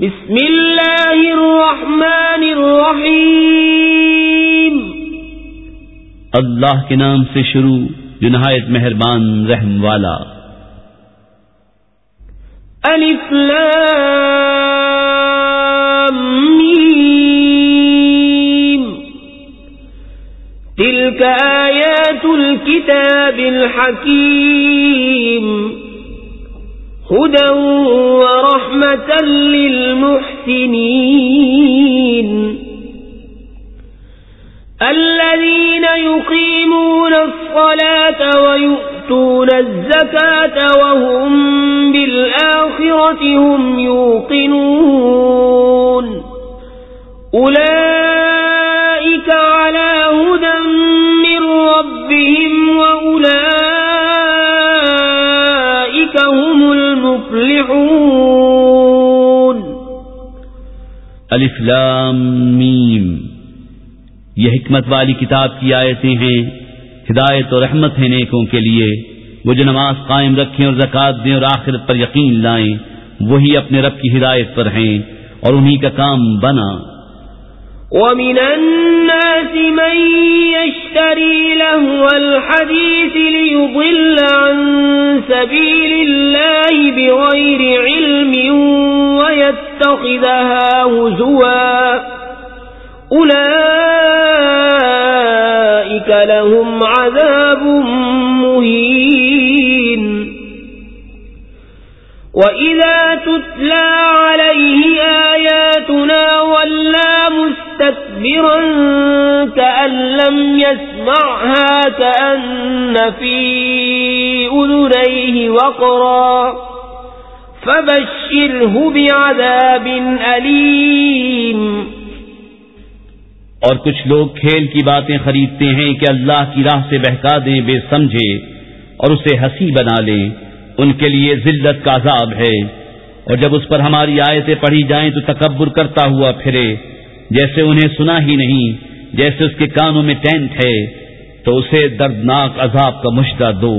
بسم اللہ الرحمن الرحیم اللہ کے نام سے شروع جو نہایت مہربان رحم والا۔ الف لام میم. تلك آیات الكتاب الحکیم. هدى ورحمة للمحسنين الذين يقيمون الصلاة ويؤتون الزكاة وهم بالآخرة هم يوقنون أولئك میم۔ یہ حکمت والی کتاب کی آیتیں ہیں، ہدایت اور رحمت ہے نیکوں کے لیے۔ وہ جو نماز قائم رکھیں اور زکات دیں اور آخرت پر یقین لائیں، وہی اپنے رب کی ہدایت پر ہیں اور انہی کا کام بنا۔ وَمِنَ الناس من يشتري له الحديث ليضل عن سبيل الله بغير علم ويتخذها هزوا. أولئك لهم عذاب مهين. وإذا تتلى عليه آياتنا ولا مستكبرا لم يسمعها كأن في أذنيه وقرا فبشره بعذاب أليم. اور کچھ لوگ کھیل کی باتیں خریدتے ہیں کہ اللہ کی راہ سے بہکا دیں، بے سمجھے اور اسے ہنسی بنا لیں۔ ان کے لیے ذلت کا عذاب ہے۔ اور جب اس پر ہماری آیتیں پڑھی جائیں تو تکبر کرتا ہوا پھرے، جیسے انہیں سنا ہی نہیں۔ جیسے اس کے کانوں میں ٹینٹ ہے تو اسے دردناک عذاب کا مشدہ دو۔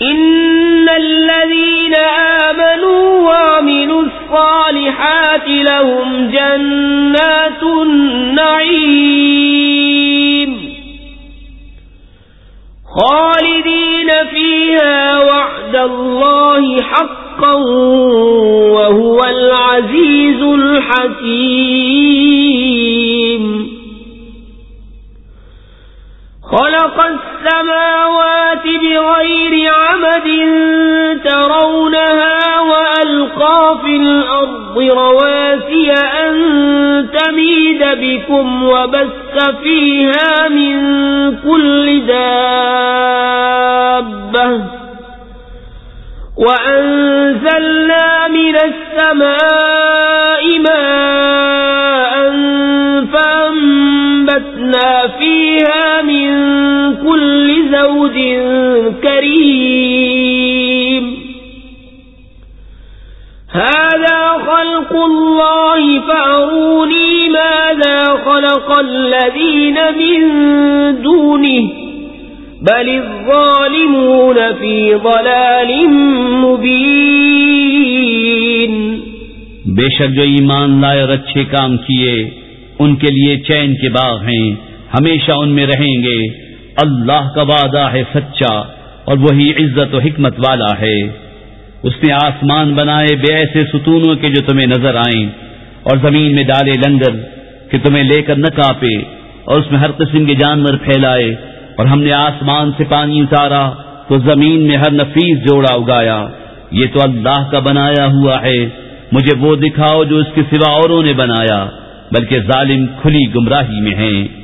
ان الذين آمنوا وعملوا الصالحات لهم جنات النعيم خالدين فيها وعد الله حقا وهو العزيز الحكيم خلق السماوات بغير عمد ترونها وألقى في الأرض رواسي أن تميد بكم وبس فيها من كل دابة وأنزلنا من السماء كل زوج كريم. هذا خلق الله فأروني ماذا خلق الذين من دونه. بل الظالمون في ضلال مبين. بے شک جو ایمان لائے اور اچھے کام کیے، ان کے لیے چین کے باغ ہیں، ہمیشہ ان میں رہیں گے۔ اللہ کا وعدہ ہے سچا اور وہی عزت و حکمت والا ہے۔ اس نے آسمان بنائے بے ایسے ستونوں کے جو تمہیں نظر آئیں اور زمین میں ڈالے لنگر کہ تمہیں لے کر نہ کاپے اور اس میں ہر قسم کے جانور پھیلائے اور ہم نے آسمان سے پانی اتارا تو زمین میں ہر نفیس جوڑا اگایا۔ یہ تو اللہ کا بنایا ہوا ہے۔ مجھے وہ دکھاؤ جو اس کے سوا اوروں نے بنایا، بلکہ ظالم کھلی گمراہی میں ہیں۔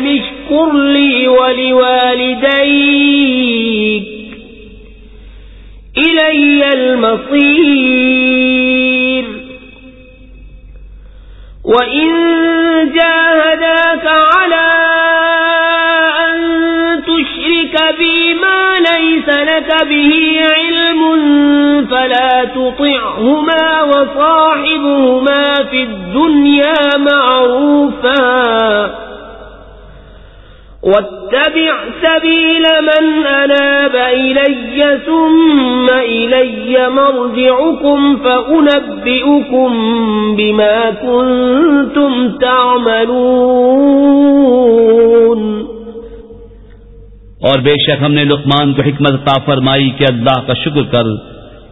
عامين أن اشكر لي ولوالديك إلي المصير وإن جاهداك على ليس لك به علم فلا تطعهما وصاحبهما في الدنيا معروفا واتبع سبيل من أناب إلي ثم إلي مرجعكم فأنبئكم بما كنتم تعملون اور بے شک ہم نے لقمان کو حکمت عطا فرمائی کہ اللہ کا شکر کر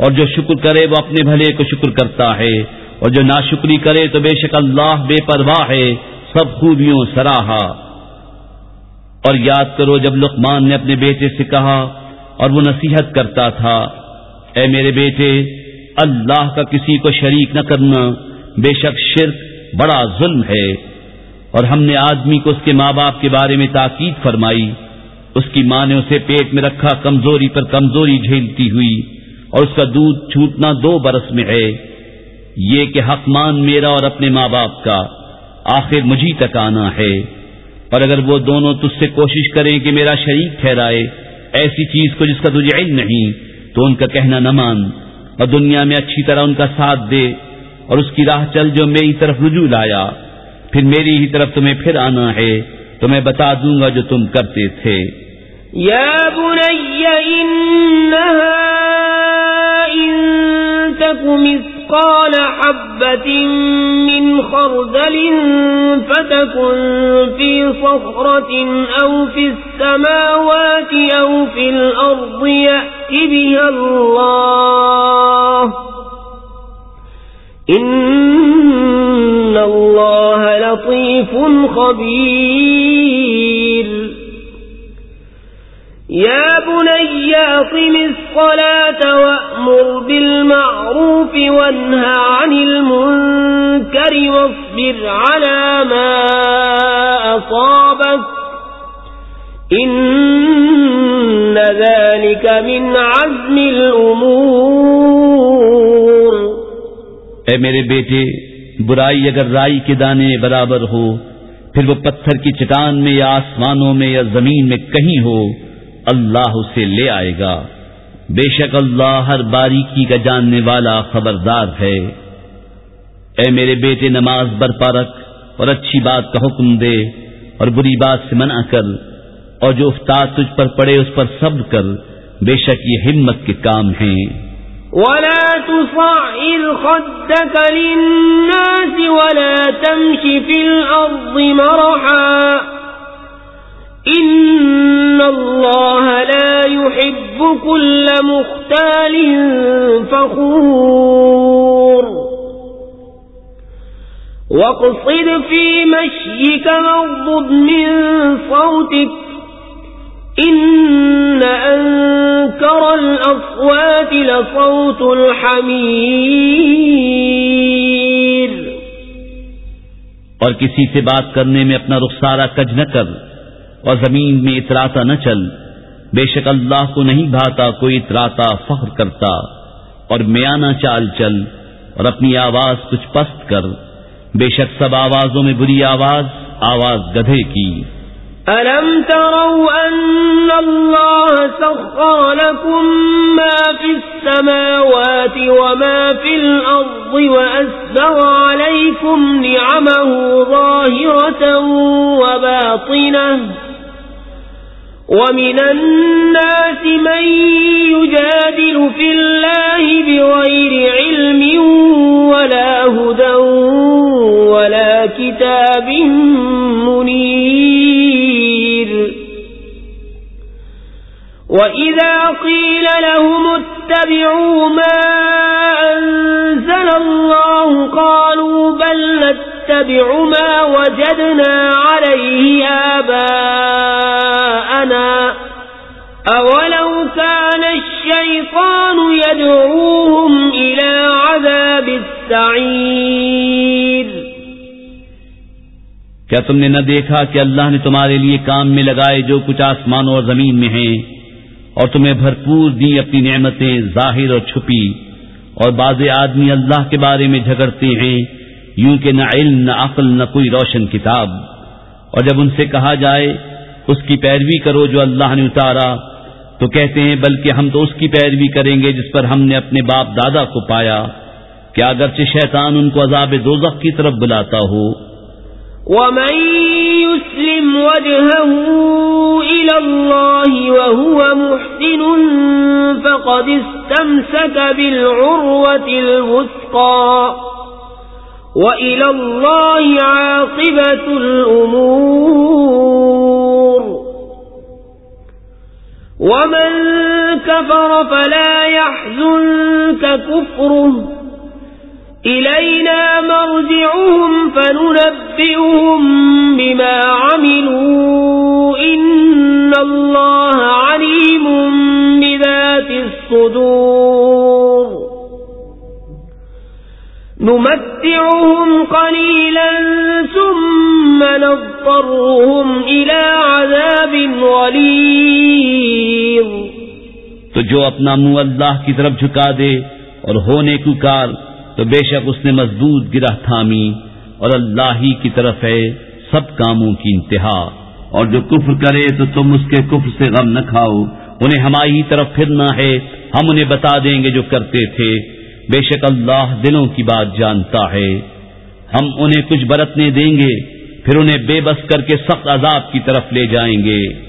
اور جو شکر کرے وہ اپنے بھلے کو شکر کرتا ہے اور جو ناشکری کرے تو بے شک اللہ بے پرواہ ہے، سب خوبیوں سراہا۔ اور یاد کرو جب لقمان نے اپنے بیٹے سے کہا اور وہ نصیحت کرتا تھا، اے میرے بیٹے، اللہ کا کسی کو شریک نہ کرنا بے شک شرک بڑا ظلم ہے۔ اور ہم نے آدمی کو اس کے ماں باپ کے بارے میں تاکید فرمائی، اس کی ماں نے اسے پیٹ میں رکھا، کمزوری پر کمزوری جھیلتی ہوئی اور اس کا دودھ چھوٹنا دو برس میں ہے۔ یہ کہ حق مان میرا اور اپنے ماں باپ کا، آخر مجھے تک آنا ہے۔ اور اگر وہ دونوں تجھ سے کوشش کریں کہ میرا شریک ٹھہرائے، ایسی چیز کو جس کا تجھے علم نہیں، تو ان کا کہنا نہ مان، اور دنیا میں اچھی طرح ان کا ساتھ دے، اور اس کی راہ چل جو میری طرف رجوع لایا، پھر میری ہی طرف تمہیں پھر آنا ہے، تو میں بتا دوں گا جو تم کرتے تھے۔ يا بني إنها إن تك مثقال حبة من خردل فتكن في صخرة أو في السماوات أو في الأرض يأتي بها الله. إن الله لطيف خبير. يا بني أقم الصلاة وأمر بالمعروف وانهى عن المنكر واصبر على ما أصابك إن ذلك من عزم الأمور اے میرے بیٹے، برائی اگر رائی کے دانے برابر ہو، پھر وہ پتھر کی چٹان میں یا آسمانوں میں یا زمین میں کہیں ہو اللہ اسے لے آئے گا۔ بے شک اللہ ہر باریکی کا جاننے والا خبردار ہے۔ اے میرے بیٹے، نماز برپا رکھ اور اچھی بات کا حکم دے اور بری بات سے منع کر اور جو افطار تجھ پر پڑے اس پر صبر کر۔ بے شک یہ ہمت کے کام ہیں۔ ولا تصعر خدك للناس ولا تمشي في الأرض مرحا۔ إن الله لا يحب كل مختال فخور واقصد في مشيك مغضب من صوتك إن أنكر الأصوات لصوت الحمير اور کسی سے بات کرنے میں اپنا رخسارہ کج نہ کر اور زمین میں اتراتا نہ چل۔ بے شک اللہ کو نہیں بھاتا کوئی اتراتا، فخر کرتا۔ اور میانہ چال چل اور اپنی آواز کچھ پست کر۔ بے شک سب آوازوں میں بری آواز آواز گدھے کی۔ ألم تروا أن الله سخر لكم ما في السماوات وما في الأرض وأسبغ عليكم نعمه ظاهرة وباطنة ومن الناس من يجادل في الله بغير علم ولا هدى ولا كتاب منير. وإذا قيل لهم اتبعوا ما أنزل الله قالوا نتبع ما وجدنا عليه آباءنا السعير کیا تم نے نہ دیکھا کہ اللہ نے تمہارے لیے کام میں لگائے جو کچھ آسمانوں اور زمین میں ہیں، اور تمہیں بھرپور دی اپنی نعمتیں ظاہر اور چھپی، اور بعض آدمی اللہ کے بارے میں جھگڑتے ہیں، یوں کہ نہ علم، نہ عقل، نہ کوئی روشن کتاب۔ اور جب ان سے کہا جائے، اس کی پیروی کرو جو اللہ نے اتارا، تو کہتے ہیں، بلکہ ہم تو اس کی پیروی کریں گے جس پر ہم نے اپنے باپ دادا کو پایا۔ کیا اگرچہ شیطان ان کو عذاب دوزخ کی طرف بلاتا ہو۔ ومن يسلم وجهه إلى الله وهو محسن فقد استمسك بالعروة الوثقى وإلى الله عاقبة الأمور ومن كفر فلا يحزنك كفره إلينا مرجعهم فننبئهم بما عملوا. إن الله عليم بذات الصدور. نمتعهم قليلا ثم نضطرهم إلى عذاب غليظ. تو جو اپنا منہ اللہ کی طرف جھکا دے اور ہونے کو کار تو بے شک اس نے مضبوط گرہ تھامی اور اللہ ہی کی طرف ہے سب کاموں کی انتہا۔ اور جو کفر کرے تو تم اس کے کفر سے غم نہ کھاؤ۔ انہیں ہماری ہی طرف پھرنا ہے۔ ہم انہیں بتا دیں گے جو کرتے تھے۔ بے شک اللہ دلوں کی بات جانتا ہے۔ ہم انہیں کچھ برتنے دیں گے، پھر انہیں بے بس کر کے سخت عذاب کی طرف لے جائیں گے۔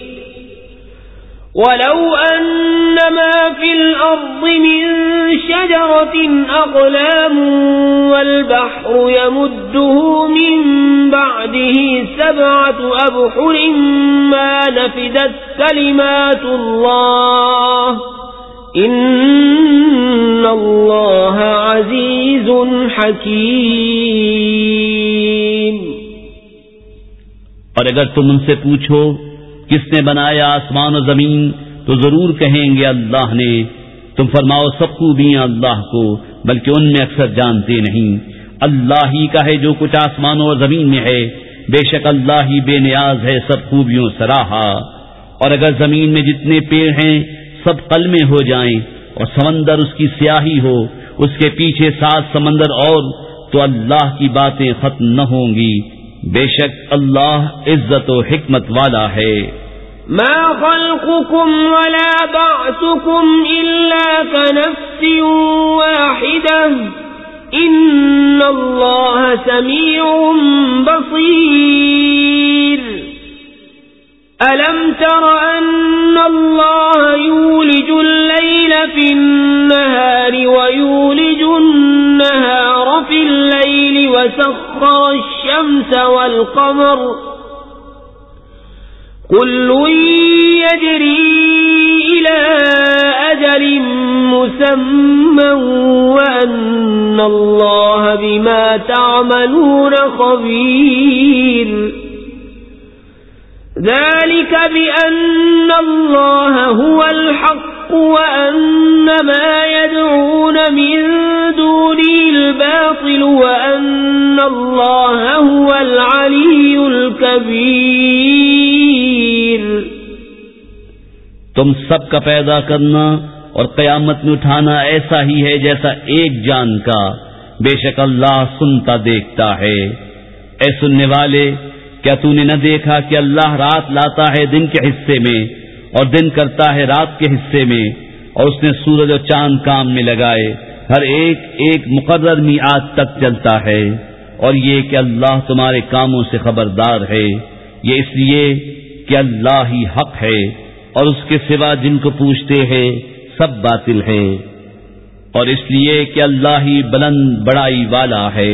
ولو أن ما في الأرض من شجرة أقلام والبحر يمده من بعده سبعة أبحر ما نفدت كلمات الله إن الله عزيز حكيم اور اگر تم ان سے پوچھو کس نے بنایا آسمان و زمین تو ضرور کہیں گے اللہ نے، تم فرماؤ سب خوبیاں اللہ کو، بلکہ ان میں اکثر جانتے نہیں۔ اللہ ہی کا ہے جو کچھ آسمانوں اور زمین میں ہے۔ بے شک اللہ ہی بے نیاز ہے سب خوبیوں سراہا۔ اور اگر زمین میں جتنے پیڑ ہیں، سب قلمے ہو جائیں اور سمندر اس کی سیاہی ہو، اس کے پیچھے سات سمندر اور، تو اللہ کی باتیں ختم نہ ہوں گی۔ بے شک اللہ عزت و حکمت والا ہے۔ ما خلقكم ولا بعثكم إلا كنفس واحدة إن الله سميع بصير ألم تر أن الله يولج الليل في النهار ويولج النهار في الليل وسخر الشيء الشمس والقمر كل يجري إلى أجل مسمى وأن الله بما تعملون خبير ذلك بأن الله هو الحق وأن ما يدعون من دونه الباطل وأن الله هو العلي الكبير تم سب کا پیدا کرنا اور قیامت میں اٹھانا ایسا ہی ہے جیسا ایک جان کا بے شک اللہ سنتا دیکھتا ہے۔ اے سننے والے، کیا تو نے نہ دیکھا کہ اللہ رات لاتا ہے دن کے حصے میں؟ اور دن کرتا ہے رات کے حصے میں، اور اس نے سورج اور چاند کام میں لگائے۔ ہر ایک ایک مقرر می آج تک چلتا ہے۔ اور یہ کہ اللہ تمہارے کاموں سے خبردار ہے۔ یہ اس لیے کہ اللہ ہی حق ہے۔ اور اس کے سوا جن کو پوچھتے ہیں، سب باطل ہے اور اس لیے کہ اللہ ہی بلند بڑائی والا ہے۔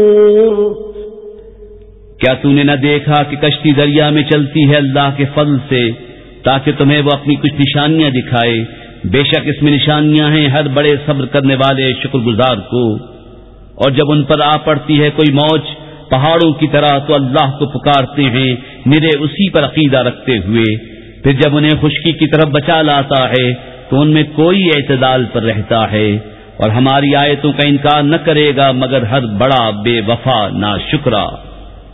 کیا تو نے نہ دیکھا کہ کشتی دریا میں چلتی ہے اللہ کے فضل سے تاکہ تمہیں وہ اپنی کچھ نشانیاں دکھائے؟ بے شک اس میں نشانیاں ہیں ہر بڑے صبر کرنے والے شکر گزار کو۔ اور جب ان پر آ پڑتی ہے کوئی موج پہاڑوں کی طرح تو اللہ کو پکارتے ہیں میرے اسی پر عقیدہ رکھتے ہوئے۔ پھر جب انہیں خشکی کی طرف بچا لاتا ہے تو ان میں کوئی اعتدال پر رہتا ہے۔ اور ہماری آیتوں کا انکار نہ کرے گا مگر ہر بڑا بے وفا نہ شکرا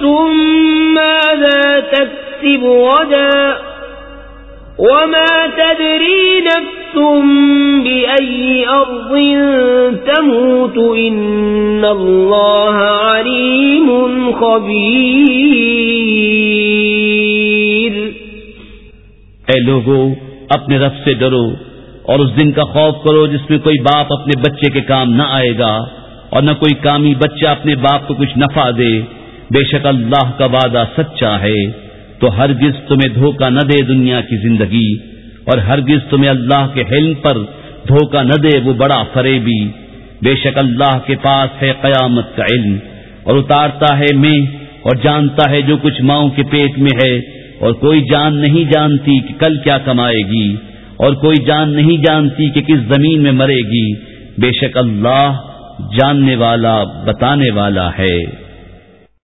نفس ماذا تكسب غدا وما تدري نفس بأي أرض تموت إن الله عليم خبير اے لوگو، اپنے رب سے ڈرو اور اس دن کا خوف کرو جس میں کوئی باپ اپنے بچے کے کام نہ آئے گا اور نہ کوئی کامی بچہ اپنے باپ کو کچھ نفع دے۔ بے شک اللہ کا وعدہ سچا ہے، تو ہرگز تمہیں دھوکہ نہ دے دنیا کی زندگی، اور ہرگز تمہیں اللہ کے حلم پر دھوکہ نہ دے وہ بڑا فریبی۔ بے شک اللہ کے پاس ہے قیامت کا علم، اور اتارتا ہے میں، اور جانتا ہے جو کچھ ماؤں کے پیٹ میں ہے، اور کوئی جان نہیں جانتی کہ کل کیا کمائے گی، اور کوئی جان نہیں جانتی کہ کس زمین میں مرے گی۔ بے شک اللہ جاننے والا، بتانے والا ہے۔